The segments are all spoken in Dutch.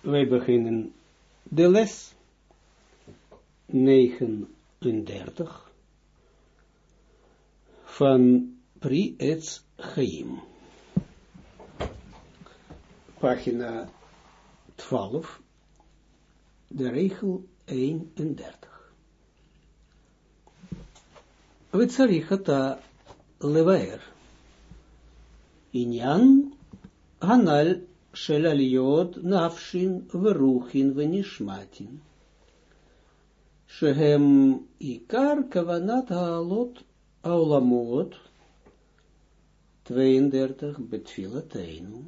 wij beginnen de les 39 van Pri Etz Chaim. Pagina 12, de regel 31. וצריך אתה לבאר עניין הנ"ל של עליות נפשין ורוחין ונשמטין, שהם עיקר כוונת העלות העולמות, 32 בתפילתנו,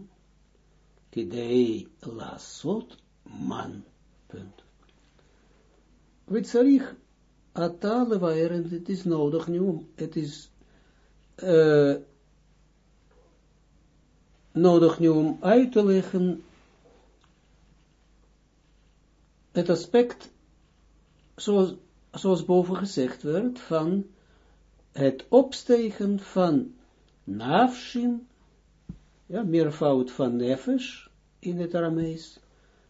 כדי לעשות מן. Punt. וצריך אתה לבאר, en het is nodig nu, het is uh, nodig nu om uit te leggen het aspect, zoals, zoals boven gezegd werd, van het opstegen van nafshin, ja, meervoud van nefesh in het Aramees,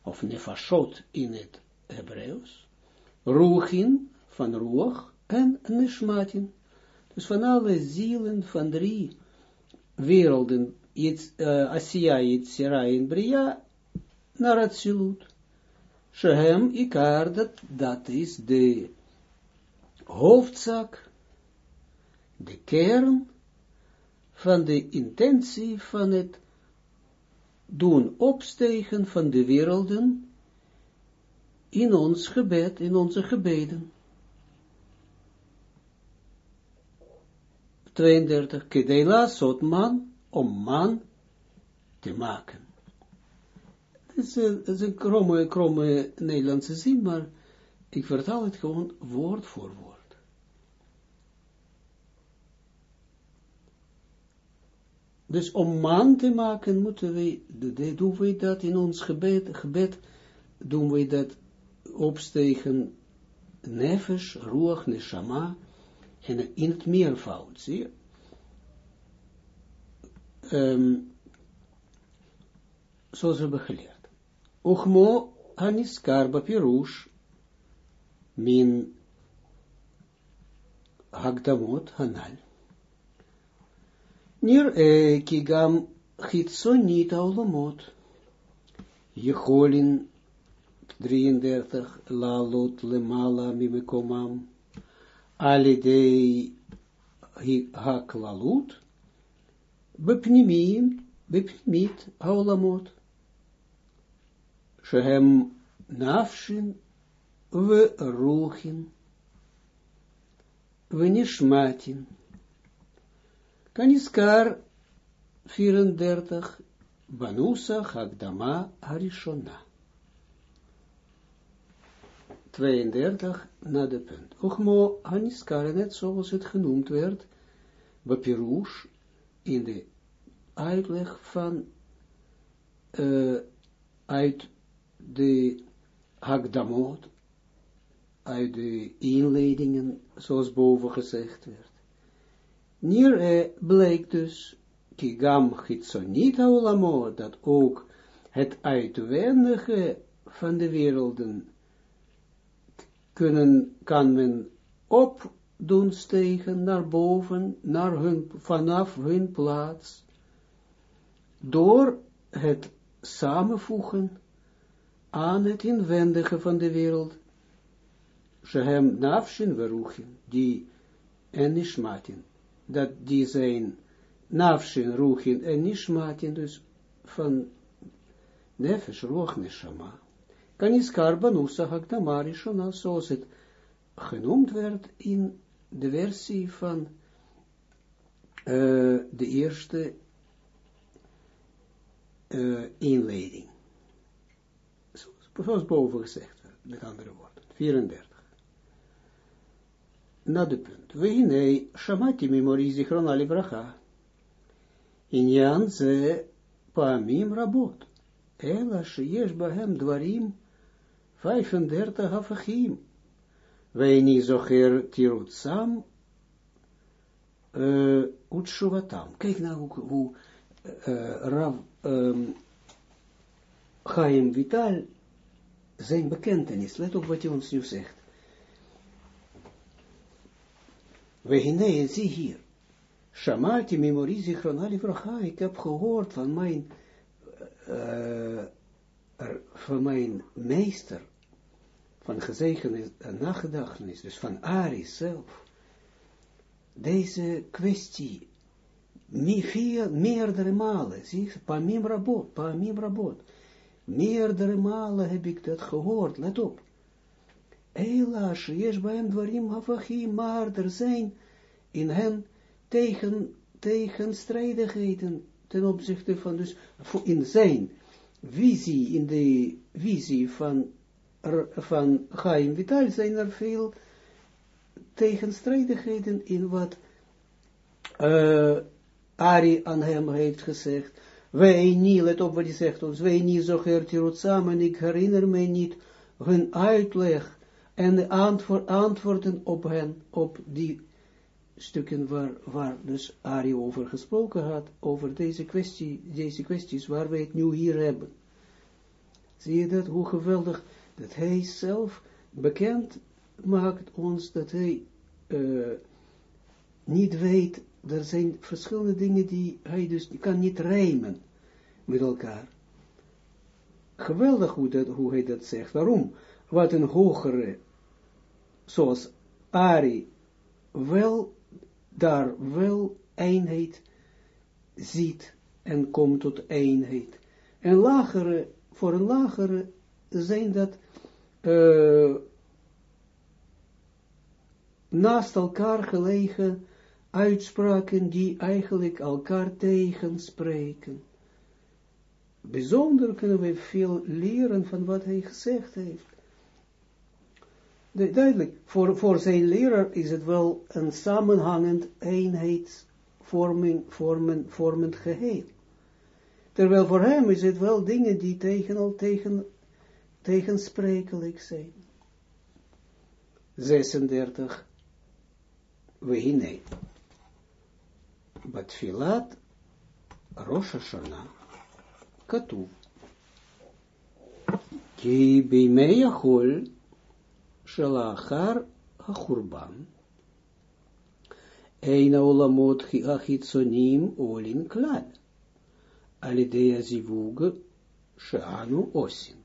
of nefashot in het Hebreeuws, ruchin van ruach en nishmatin. Dus van alle zielen van drie werelden Asiya Yitzira in Bria naar Atsilut. Shehem Ikar, dat, dat is de hoofdzak, de kern van de intentie van het doen opstegen van de werelden in ons gebed, in onze gebeden. 32. Kedela sot man, om man te maken. Het is, een, kromme, kromme Nederlandse zin, maar ik vertaal het gewoon woord voor woord. Dus om man te maken, moeten we, doen we dat in ons gebed, gebed doen we dat opstegen, nefesh, ruach, neshama, en in het meervoud, zie je? Um, zoals we hebben geleerd. Uchmo bapirush min hagdamot hanal. Nir e kigam chitsonit aulamot. Jecholin 33 lalot lemala mimekomam. Alidei haklalut בפנימיים, בפנימית העולמות, שהם נפשין ורוחין ונשמטין. כנזכר 34 בנוסח הקדמה הראשונה. 32 na de punt. Ochmo Haniskar, net zoals het genoemd werd, Bapirush, in de uitleg van uh, uit de Hagdamot, uit de inleidingen, zoals boven gezegd werd. Nier e bleek dus, kigam chitsonit haulamo, dat ook het uitwendige van de werelden kunnen, kan men op doen stegen naar boven, naar hun, vanaf hun plaats, door het samenvoegen aan het inwendige van de wereld, Shehem nafshin veruchin, die en nishmatin, dat die zijn nafshin, ruchin en nishmatin, dus van nefesh, roch, neshama. Kan is usahak tamarishona, zoals het genoemd werd in de versie van uh, de eerste uh, inleiding. Zoals boven gezegd werd, met andere woorden. 34. Na de punt. We hinei shamati memori zichron ali bracha. Inyan ze paamim rabot. Ela sheyesh bahem dwarim 35 hafachim. Wij niet zoger tirutsam uh, utshuvatam. Kijk nou hoe, hoe uh, Rav, um, Chaim Vital, zijn bekentenis, let op wat hij ons nu zegt. We en zie hier, Shamati memori zichronali vracha, ik heb gehoord van mijn, uh, van mijn meester, van gezegende nagedachtenis, dus van Ari zelf, deze kwestie meer, meerdere malen, zie je, pamim rabot, pamim rabot, meerdere malen heb ik dat gehoord, let op. Is bij hem dwarim hafachim, maar er zijn in hen tegen, tegenstrijdigheden ten opzichte van, dus in zijn visie, in de visie van, van Chaim Vital zijn er veel tegenstrijdigheden in wat uh, Ari aan hem heeft gezegd. Wij niet, let op wat hij zegt ons, wij niet zo geert samen, ik herinner mij niet hun uitleg en de antwoord, antwoorden op hen, op die stukken waar, waar dus Ari over gesproken had, over deze kwestie, deze kwesties waar wij het nu hier hebben. Zie je dat, hoe geweldig, dat hij zelf bekend maakt ons, dat hij uh, niet weet, er zijn verschillende dingen die hij dus, kan niet rijmen met elkaar. Geweldig hoe, dat, hoe hij dat zegt. Waarom? Wat een hogere, zoals Ari, wel daar wel eenheid ziet en komt tot eenheid. En lagere, voor een lagere zijn dat uh, naast elkaar gelegen uitspraken die eigenlijk elkaar tegenspreken. Bijzonder kunnen we veel leren van wat hij gezegd heeft duidelijk, voor, voor zijn leraar is het wel een samenhangend eenheidsvorming, vormen, vormend geheel. Terwijl voor hem is het wel dingen die tegen, al tegen, tegensprekelijk zijn. 36. Wehine. Batfilat Rosh Hashanah. Katu. Ki bimei achol Shalachar Achurban. Eina olamot achitsonim olin klal. Alidea zivug sheanu osin.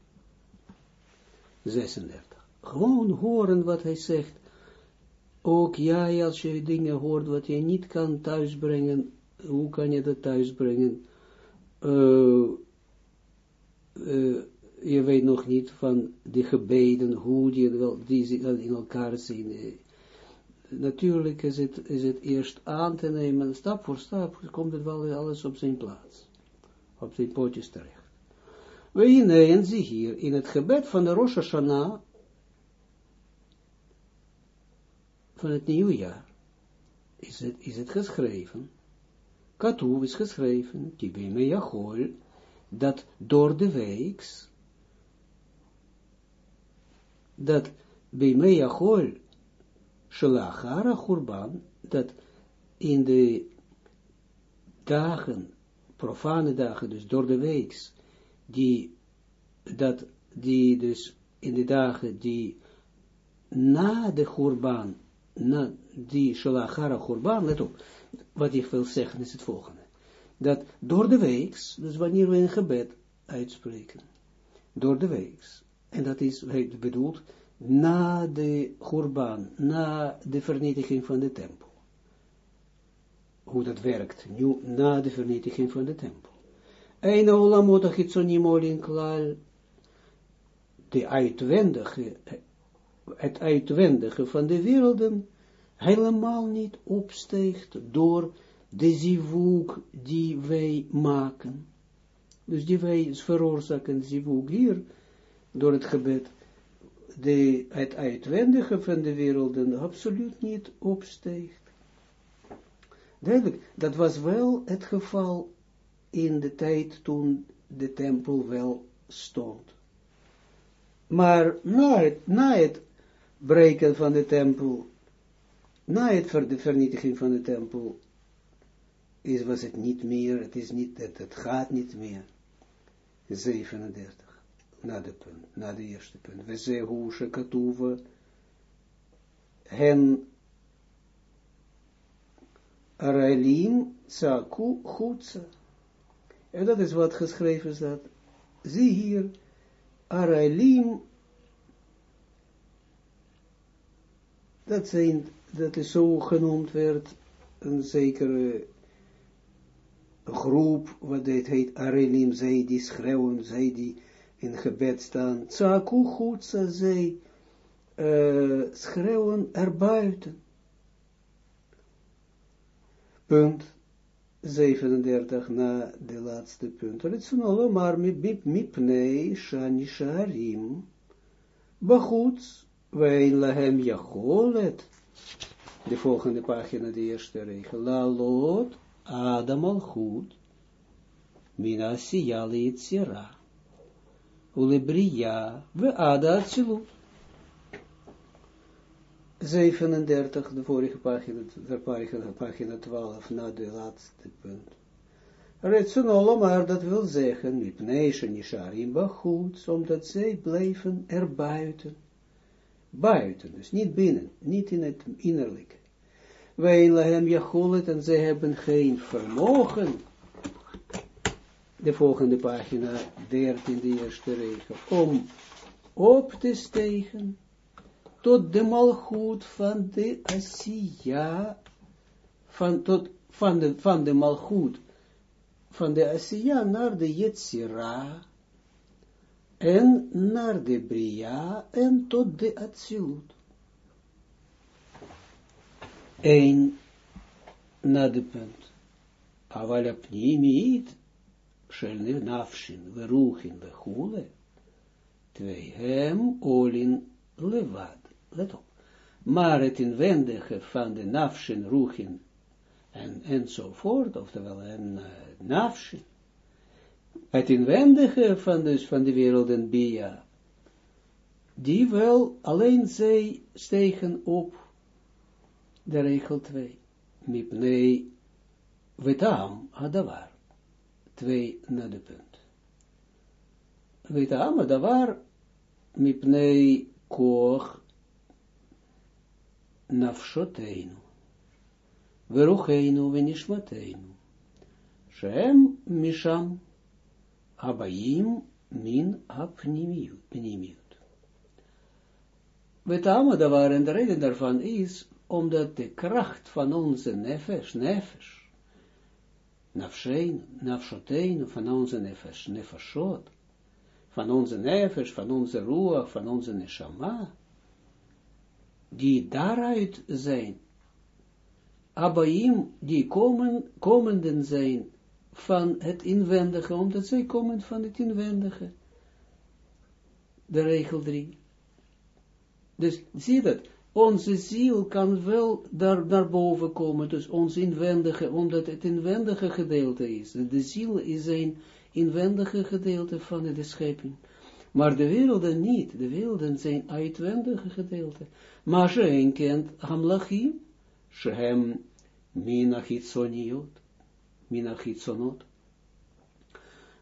36. Gewoon horen wat hij zegt. Ook jij, als je dingen hoort wat je niet kan thuisbrengen, hoe kan je dat thuisbrengen? Uh, je weet nog niet van de gebeden, hoe die, wel, die in elkaar zien. Natuurlijk is het, is het eerst aan te nemen, stap voor stap komt het wel alles op zijn plaats, op zijn pootjes terecht. We en zie hier, in het gebed van de Rosh Hashanah, van het nieuwe jaar, is het, is het geschreven, Katoe is geschreven, Kibime Yachol, dat door de weeks, dat bij Meachol Shalachara dat in de dagen, profane dagen, dus door de weeks, die, dat, die dus in de dagen die na de Churban, na die Shalachara Churban, let op, wat ik wil zeggen is het volgende, dat door de weeks, dus wanneer we een gebed uitspreken, door de weeks, en dat is, hij bedoelt, na de Churban, na de vernietiging van de tempel. Hoe dat werkt, nu na de vernietiging van de tempel. De uitwendige, het uitwendige van de werelden, helemaal niet opsteegt door de zivuk die wij maken. Dus die wij veroorzaken zivuk hier, door het gebed, de, het uitwendige van de werelden absoluut niet opsteegt. Duidelijk, dat was wel het geval in de tijd toen de tempel wel stond. Maar na het, na het breken van de tempel, na het ver, de vernietiging van de tempel, is, was het niet meer, het is niet, het, het gaat niet meer. 37. na de punt, na de eerste punt. We zeggen katuwe hen Araelim tsaku chutza. En dat is wat geschreven staat. Zie hier, Araelim, dat zijn, dat is zo genoemd werd, een zekere groep, wat dit heet Araelim, zij die schreeuwen, zij die in gebed staan. Tsaku chutza, zij uh, schreeuwen erbuiten. Punt 37 na de laatste punt. Ritsunolo maar mipnei shani sharim. Bachutz, wein lahem jacholet. De volgende pagina, de eerste regel. La lot, Adam al goed. Mina siyali itzira. Ulebriya, we ada atzilut. 37, de vorige pagina, de pagina, pagina 12, na de laatste punt. Retsun maar dat wil zeggen, mipneische nisharim goed, omdat zij blijven er buiten. Dus niet binnen, niet in het innerlijke. Wij hem jacholet en zij hebben geen vermogen. De volgende pagina, 13, de eerste regel, om op te stegen tot de malgoed van de Asiya, van, tot, van, de, van de malgoed van de Asiya naar de Yetzira, en naar de Bria, en tot de Atsilut. Eén, na de punt. Aval nafshin, veruchin, vechule. Twee, hem olin levad let op. Maar het inwendige van de nafshin, ruchin en enzovoort, oftewel een uh, nafshin, het inwendige van, dus van de wereld en bia, die wel alleen zij stegen op de regel 2. Mipnei vetam adavar. Twee naar de punt. Adavar mipnei koch nafshoteinu, verucheinu venishmateinu, shem misham abayim min apnimiut. Betama daar en de reden daarvan is, omdat de kracht van onze nefesh, nefesh, nafshein, nafshoteinu, van onze nefesh, nefashot, van onze nefesh, van onze ruach, van onze neshama, die daaruit zijn, Abaim, die komen, komenden zijn van het inwendige, omdat zij komen van het inwendige. De regel 3. Dus zie dat, onze ziel kan wel daar naar boven komen, dus ons inwendige, omdat het inwendige gedeelte is. De ziel is een inwendige gedeelte van de schepping. Maar de werelden niet, de werelden zijn uitwendige gedeelte. Maar ze kent hamlachim, shehem minachitsoniot, minachitsonot.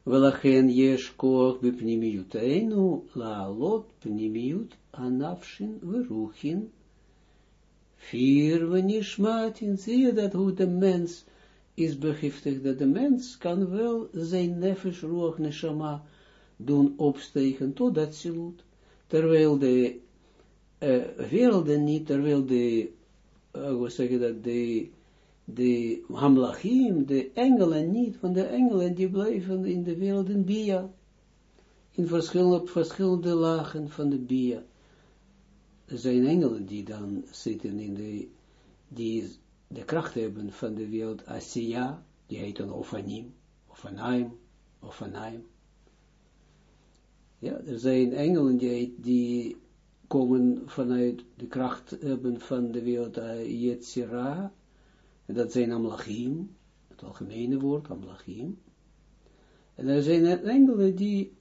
Welachen yesh koch bepnimiuteinu laalot pnimiut anafshin veruchin vier venishmatin. Zie je dat hoe de mens is begiftigd, dat de mens kan wel zijn nefesh ruach neshama doen opstegen tot dat zilut, terwijl de uh, werelden niet, terwijl de, uh, hoe zeg je dat, de, de hamlachim, de engelen niet, van de engelen die blijven in de wereld in Bia, in verschillende, verschillende lagen van de Bia. Er zijn engelen die dan zitten in de, die de kracht hebben van de wereld Asiya, die heten Ofanim, Ofanaim, Ofanaim. Ja, er zijn engelen die, die komen vanuit de kracht hebben van de wereld uh, en dat zijn Amlachim, het algemene woord, Amlachim. En er zijn engelen die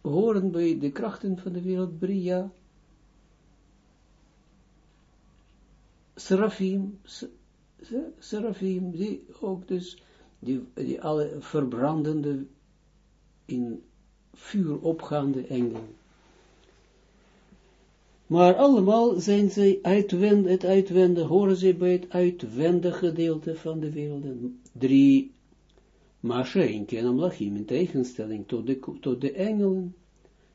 horen bij de krachten van de wereld Bria, Serafim, Serafim, die ook dus, die, die alle verbrandende in vuur opgaande engelen. Maar allemaal zijn zij uitwend, het uitwendige, horen zij bij het uitwendige gedeelte van de wereld. Drie, Masha in kenam lachim, in tegenstelling tot de, tot de engelen.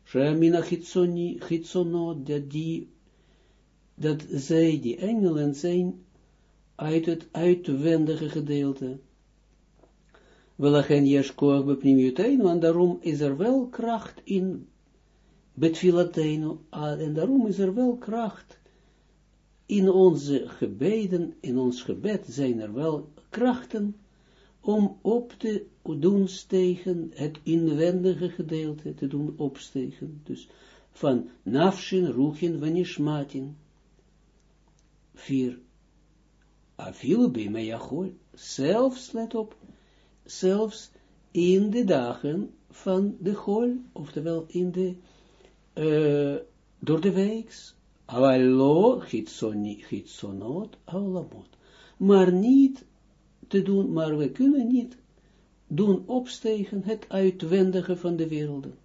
Shemina chitsonot, dat die, dat zij, die engelen zijn, uit het uitwendige gedeelte. Welachen jeskoach bepnimiutein, want daarom is er wel kracht in betfilateinu, en daarom is er wel kracht in onze gebeden, in ons gebed zijn er wel krachten om op te doen stegen, het inwendige gedeelte te doen opstegen. Dus van nafshin, ruchin, vanishmatin. Vier. Afilu bimeyachol. Zelfs, let op, zelfs in de dagen van de gol, oftewel in de uh, door de weeks, chitsonot aulamot, maar niet te doen, maar we kunnen niet doen opstegen het uitwendige van de werelden.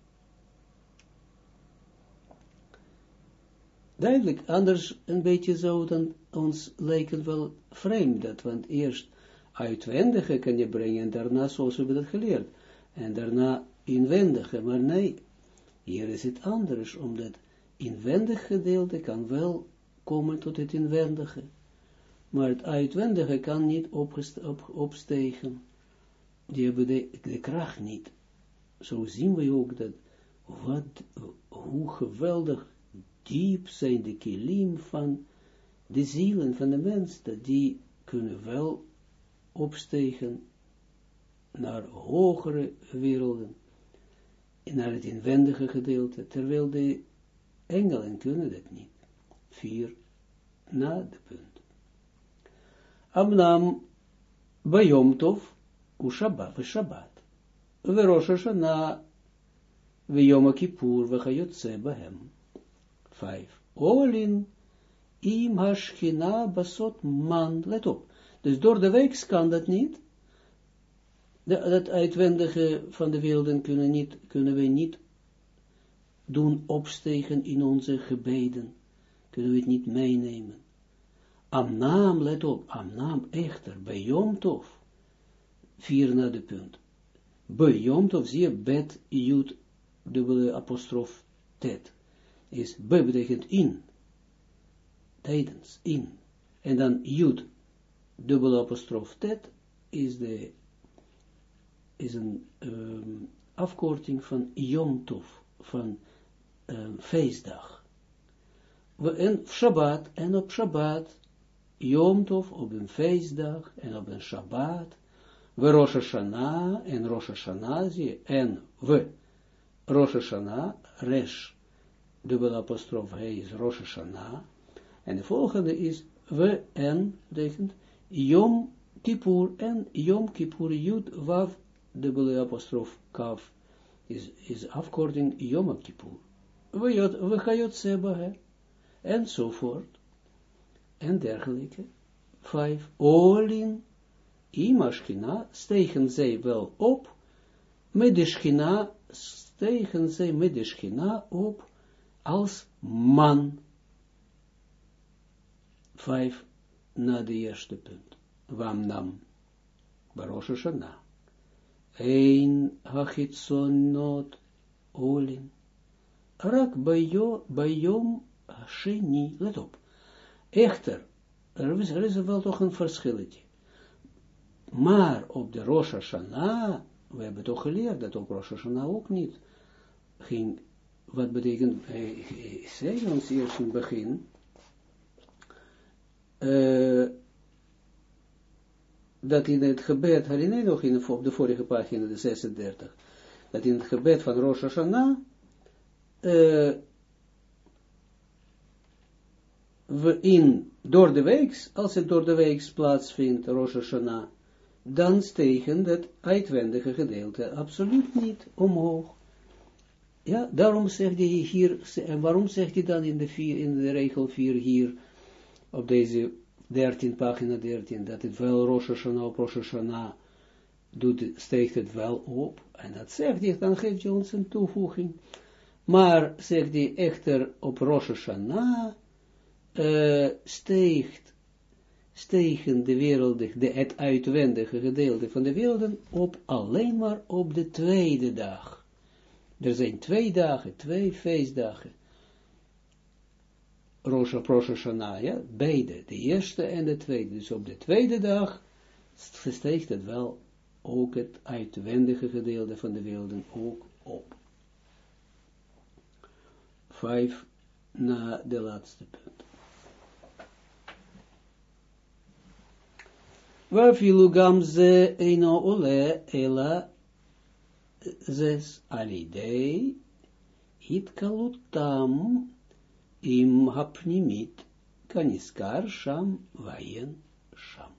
Duidelijk, anders een beetje zou dan ons lijken wel vreemd, dat, want eerst uitwendige kan je brengen, en daarna zoals we dat geleerd, en daarna inwendige, maar nee, hier is het anders, omdat inwendig gedeelte kan wel komen tot het inwendige, maar het uitwendige kan niet op, opstegen. Die hebben de, kracht niet. Zo zien we ook dat, wat, hoe geweldig diep zijn de kilim van de zielen van de mens, dat die kunnen wel opstegen naar hogere werelden naar het inwendige gedeelte, terwijl de engelen kunnen dat niet. Vier, na de punt. Amnam, Bayom Tov, Ushabbat, Shabbat. Verosh Hashanah, Veyom Kippur, Vechayotze Bahem. Vijf. Olin, Im Basot Man, let op. Dus door de week kan dat niet, dat uitwendige van de werelden kunnen, niet, kunnen we niet doen opstegen in onze gebeden. Kunnen we het niet meenemen. Amnaam, let op, Amnaam echter, bij Yom vier naar de punt. Bij Yom zie je, bet, jut, dubbele apostrof, tet, is, be betekent in, tijdens, in, en dan jut, dubbele apostrof, tet, is de is een um, afkorting van Yom Tov, van um, feestdag. En Shabbat, en op Shabbat, Yom Tov op een feestdag, en op een Shabbat, we Rosh Hashanah, en Rosh Hashanah, zie en we, Rosh Hashanah, Resh, dubbel apostrof, hij is Rosh Hashanah, en de volgende is we en, betekent, Yom Kippur, en Yom Kippur, Yud, Wav, dubbele apostrof kaf, is, is afkorting Yom Kippur. We gajot seba, enzovoort, en dergelijke. Vijf, olin, imashkina, stegen zij wel op, met de schina, stegen op, als man. Vijf, na de eerste punt. Wamnam, Barosh Hashanah. Ein hachitzonot olin. Rak bayom sheni. Let op. Echter, er er is wel toch een verschilletje. Maar op de Rosh Hashanah, we hebben toch geleerd dat op Rosh Hashanah ook niet ging, wat betekent, hij zei ons eerst in het begin, uh, dat in het gebed, herinner je nog in de, op de vorige pagina, de 36, dat in het gebed van Rosh Hashanah, uh, we in, door de weeks, als het door de weeks plaatsvindt, Rosh Hashanah, dan stegen het uitwendige gedeelte absoluut niet omhoog. Ja, daarom zegt hij hier, en waarom zegt hij dan in de, vier, in de regel 4 hier, op deze 13, pagina 13, dat het wel Rosh Hashanah op Rosh Hashanah doet, steekt het wel op, en dat zegt hij, dan geeft hij ons een toevoeging. Maar, zegt hij, echter op Rosh Hashanah, uh, steegt, stegen de werelden, de, het uitwendige gedeelte van de werelden op alleen maar op de tweede dag. Er zijn twee dagen, twee feestdagen. Rosh, Hashanah, beide, de eerste en de tweede. Dus op de tweede dag steegt het wel ook het uitwendige gedeelte van de werelden ook op. Vijf na de laatste punt. Wafilu gam ze eino ole ela zes alidei kalutam im hapnimit kaniskar sham vayen sham.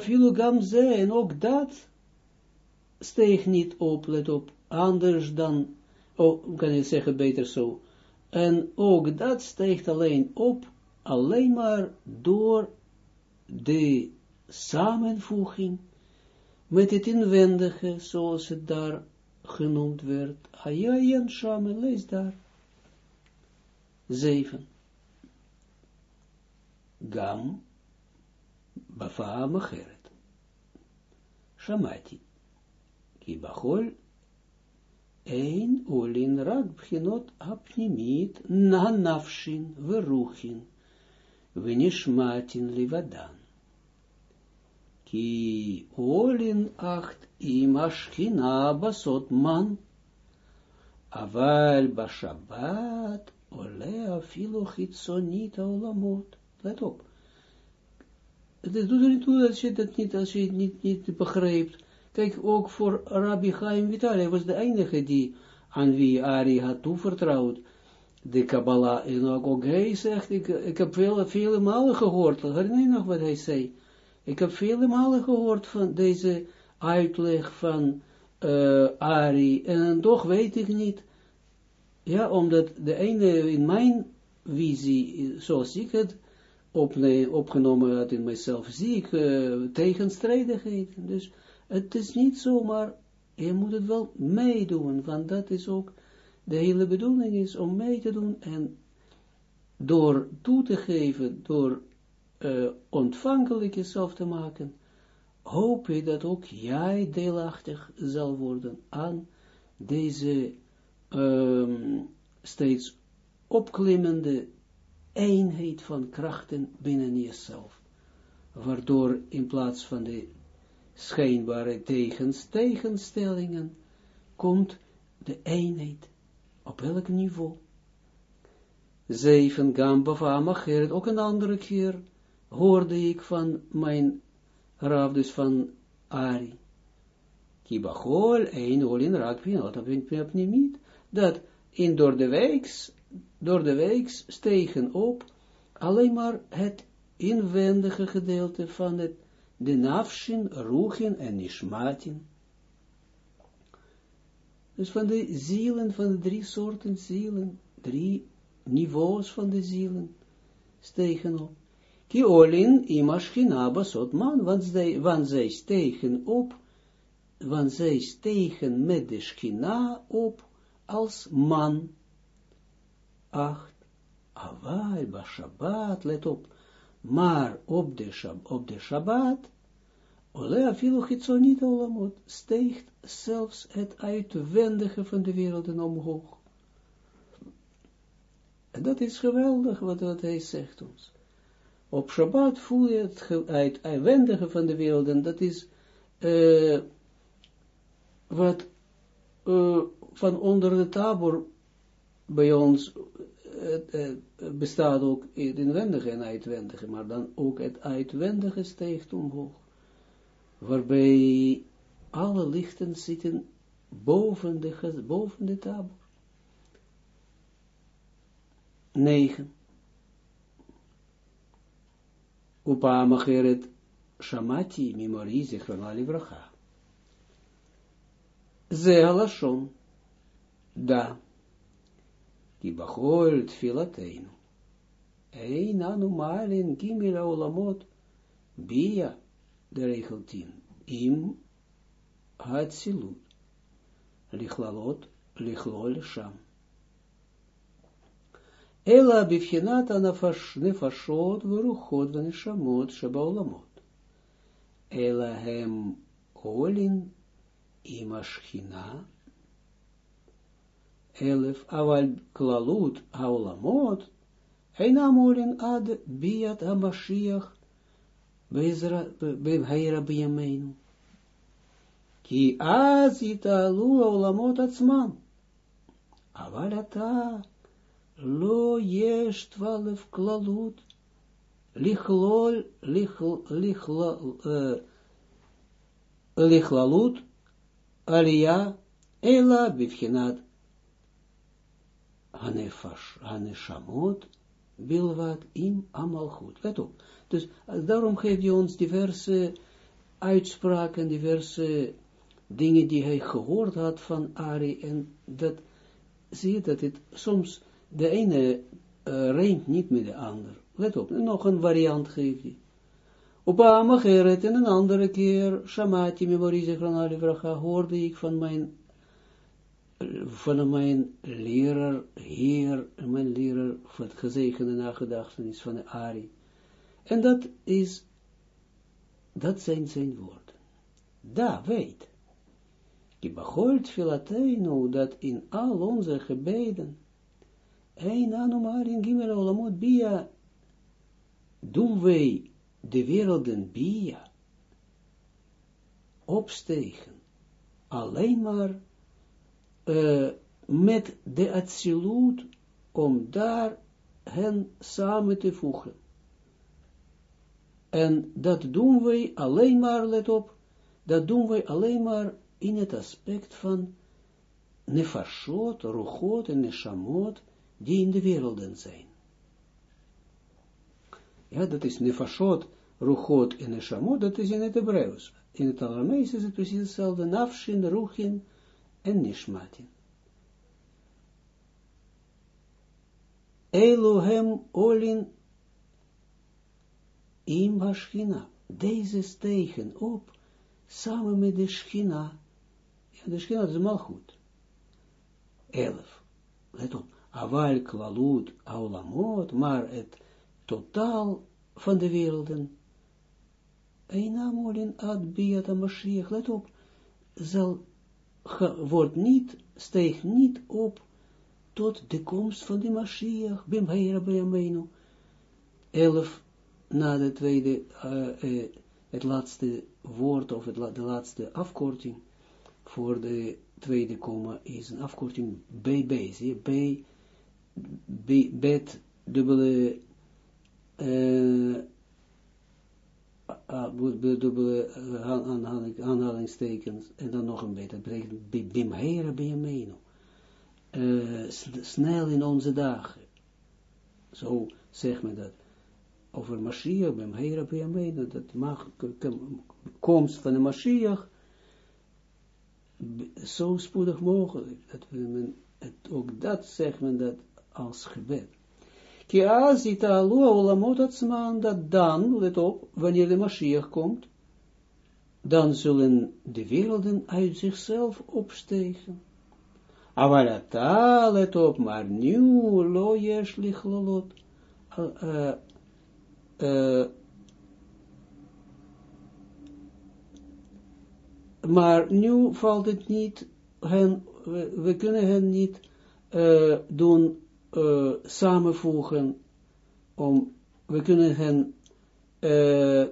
Viel gam ze, en ook dat steeg niet op, let op, anders dan, oh, kan je zeggen beter zo, en ook dat steegt alleen op, alleen maar door de samenvoeging met het inwendige, zoals het daar genoemd werd. Ayayan Shame, lees daar. 7. Gam Bafa Macheret. Shamati. Ki Bachol Ein Olin Rag Bchinot Apnimit Na Nafshin Veruchin Venishmatin Livadan. Ki Olin acht im Ashkina Basot Man Aval Bashabat Olea Filo Chitsonita Olamot. Let op. Het doet er niet toe dat je niet, als je het niet, niet begrijpt. Kijk, ook voor Rabbi Chaim Vital, hij was de enige die, aan wie Ari had toevertrouwd, de Kabbalah, en ook hij zegt, ik, ik heb vele, vele malen gehoord, herinner je nog wat hij zei? Ik heb vele malen gehoord van deze uitleg van uh, Ari, en toch weet ik niet, ja, omdat de ene in mijn visie, zoals ik het opgenomen had in mijzelf, zie ik uh, tegenstrijdigheden. Dus het is niet zomaar, je moet het wel meedoen, want dat is ook, de hele bedoeling is om mee te doen en door toe te geven, door uh, ontvankelijk jezelf te maken, hoop je dat ook jij deelachtig zal worden aan deze um, steeds opklimmende eenheid van krachten binnen jezelf, waardoor in plaats van de schijnbare tegens, tegenstellingen, komt de eenheid, op welk niveau. Zeven gamba van ook een andere keer hoorde ik van mijn raaf, dus van Ari. Kibachol, een olin raak, niet, dat in door de weeks door de weeks stegen op alleen maar het inwendige gedeelte van het, de nafshin, ruchin en nishmatin. Dus van de zielen, van de drie soorten zielen, drie niveaus van de zielen, stegen op. Kiolin imashchina basot man, want zij, want zij stegen op, want zij stegen met de schina op als man. 8. Awai, ba Shabbat, let op. Maar op de, shab, op de Shabbat, ole afilu chitzonita olamot, steegt zelfs het uitwendige van de werelden omhoog. En dat is geweldig wat, wat hij zegt ons. Op Shabbat voel je het uit, uitwendige van de werelden, dat is uh, wat uh, van onder de tabor bij ons het, bestaat ook het inwendige en uitwendige, maar dan ook het uitwendige steekt omhoog, waarbij alle lichten zitten boven de, boven de tabel. 9. Upa Macheret Shamati Mimori Zichron Livracha. Ze Alashon. Da. ki bachol tfilateinu. Ein anu malin gimel olamot, bia, de regel 10, im Hatzilut, Lichlalot, Lichlol Sham. Ela bifchinat nefashot veruchot veneshamot shebaolamot. Ela hem olin imashchina. Elef aval klalut haolamot. Einam olin ad biat hamashiach beheira biyameinu. Ki az italu haolamot atzman. Aval ata lo yesh twaalf klalut, lichlol, lichlalut, alia, ela hanefash, haneshamot, bilvat im amalchut. Let op. Dus daarom geeft hij ons diverse uitspraken, diverse dingen die hij gehoord had van Ari, en dat, zie je dat het soms de ene uh, niet met de ander. Let op, nog een variant geeft hij. Op Amageret en een andere keer, Shamati Vracha, hoorde ik van mijn, van mijn leraar, heer, mijn leraar, van het gezegende nagedachtenis van de Ari. En dat is, dat zijn zijn woorden. Da, weet. Die behoort filateinu, dat in al onze gebeden, Ein anomar in gimel olamot bia, doen wij de werelden bia opstegen, alleen maar uh, met de absolute, om daar hen samen te voegen. En dat doen wij alleen maar, let op, dat doen wij alleen maar in het aspect van nefashot, rochot en neshamot, die in de werelden zijn. Ja, dat is nefashot, ruchot en neshamot, dat is in het Hebreeuws. In het Aramees is het precies hetzelfde, nafshin, ruchin en nishmatin. Elohim olin im hashchina. Deze stegen op, samen met de schina. Ja, de schina is malchut. Elf. Let op aval klalut aulamot, maar het totaal van de werelden, Einamolin ad biat Mashiach, let op, zal, wordt niet, steeg niet op tot de komst van de Mashiach, bim b'yameinu, elf na de tweede, uh, uh, het laatste woord, of het, de laatste afkorting, voor de tweede komma is een afkorting BB, zie je, B, bet uh, dubbele aanhalingstekens en dan nog een beetje, dat betekent bimheira bimeno. Uh, snel in onze dagen. Zo zegt men dat. Over Mashiach, bimheira bimeno, dat mag, komst van de Mashiach, zo spoedig mogelijk. Dat men, het, ook dat zegt men dat als gebed. Ki azita alu olamot atzman, dat dan, let op, wanneer de Mashiach komt, dan zullen de werelden uit zichzelf opstegen. Avalata, let op, maar nu, lo yesh lichlolot, uh, uh, maar nu valt het niet, hen, we, we kunnen hen niet uh, doen uh, samenvoegen, om, we kunnen hen, uh,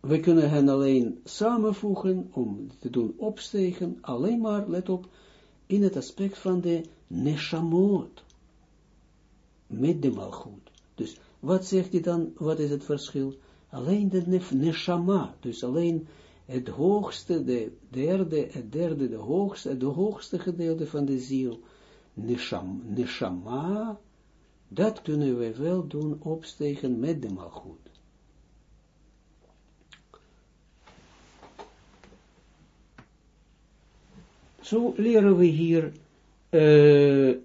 we kunnen hen alleen samenvoegen, om te doen opstegen, alleen maar, let op, in het aspect van de neshamot, met de malgoed. Dus, wat zegt hij dan, wat is het verschil? Alleen de neshama, dus alleen het hoogste, de derde, het derde, de hoogste, de hoogste gedeelte van de ziel, nesham, neshama, dat kunnen we wel doen opstegen met de malgoed. Zo leren we hier uh,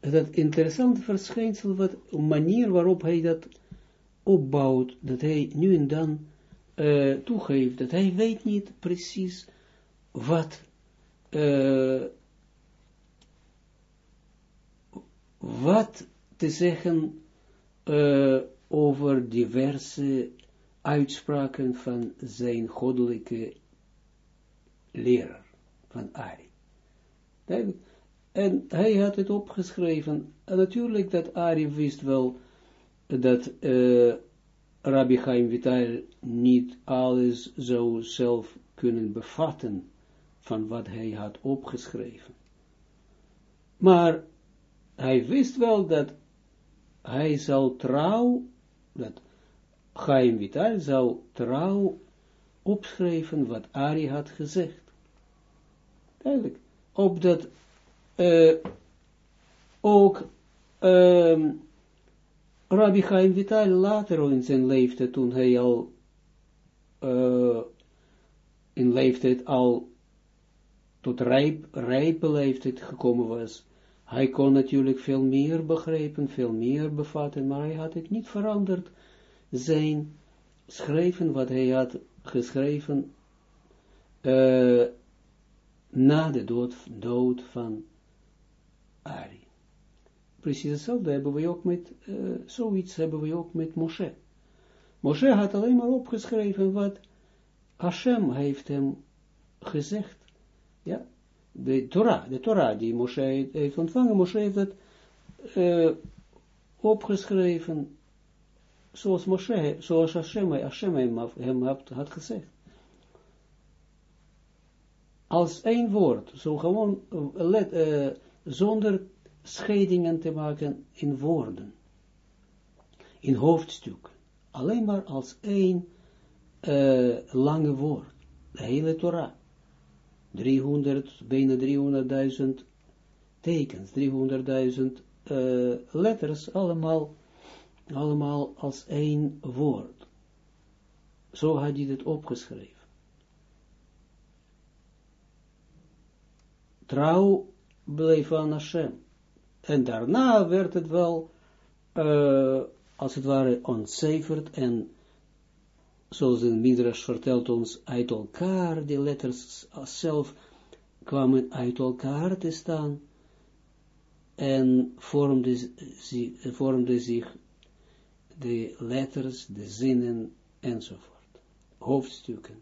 dat interessante verschijnsel, wat manier waarop hij dat opbouwt, dat hij nu en dan uh, toegeeft, dat hij weet niet precies wat, uh, wat te zeggen uh, over diverse uitspraken van zijn goddelijke leraar, van Ari. En hij had het opgeschreven, en natuurlijk dat Ari wist wel, dat uh, Rabbi Chaim Vital niet alles zou zelf kunnen bevatten van wat hij had opgeschreven. Maar hij wist wel dat hij zal trouw, dat Chaim Vital zou trouw opschrijven wat Ari had gezegd. Duidelijk. Opdat uh, ook um, Rabbi Chaim Vital later in zijn leeftijd, toen hij al uh, in leeftijd al tot rijp, rijpe leeftijd gekomen was, hij kon natuurlijk veel meer begrijpen, veel meer bevatten, maar hij had het niet veranderd, zijn schrijven wat hij had geschreven uh, na de dood, dood van Ari. Precies hetzelfde hebben we ook met, uh, zoiets hebben we ook met Moshe. Moshe had alleen maar opgeschreven wat Hashem heeft hem gezegd. Ja, de Torah, de Torah die Moshe heeft ontvangen, Moshe heeft het uh, opgeschreven zoals Moshe, zoals Hashem, Hashem hem, had, gezegd. Als één woord, zo gewoon, let, uh, zonder scheidingen te maken in woorden, in hoofdstuk, alleen maar als één uh, lange woord, de hele Torah, 300, bijna 300.000 tekens, 300.000 uh, letters, allemaal, allemaal als één woord. Zo had hij het opgeschreven. Trouw bleef aan Hashem. En daarna werd het wel, uh, als het ware, ontcijferd en zoals de Midrash vertelt ons, uit elkaar, die letters zelf kwamen uit elkaar te staan en vormden, vormde zich de letters, de zinnen enzovoort. Hoofdstukken.